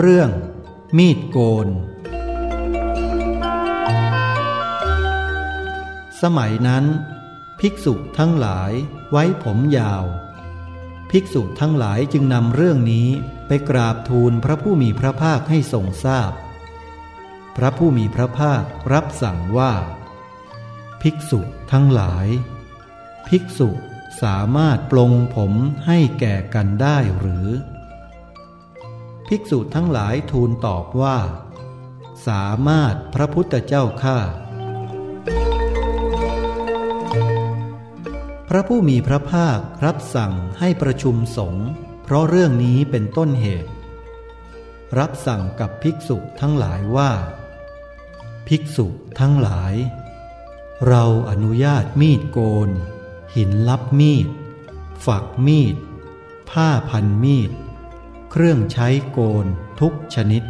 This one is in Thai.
เรื่อง มีดโกน สมัยนั้น ภิกษุทั้งหลายไว้ผมยาว ภิกษุทั้งหลายจึงนำเรื่องนี้ไปกราบทูลพระผู้มีพระภาคให้ทรงทราบพพระผู้มีพระภาครับสั่งว่า ภิกษุทั้งหลาย ภิกษุสามารถปลงผมให้แก่กันได้หรือ ภิกษุทั้งหลายทูลตอบว่า สามารถพระพุทธเจ้าข้าพระผู้มีพระภาครับสั่งให้ประชุมสงฆ์เพราะเรื่องนี้เป็นต้นเหตุ รับสั่งกับภิกษุทั้งหลายว่า ภิกษุทั้งหลาย เราอนุญาตมีดโกน หินลับมีด ฝักมีด ผ้าพันมีด เครื่องใช้โกนทุกชนิด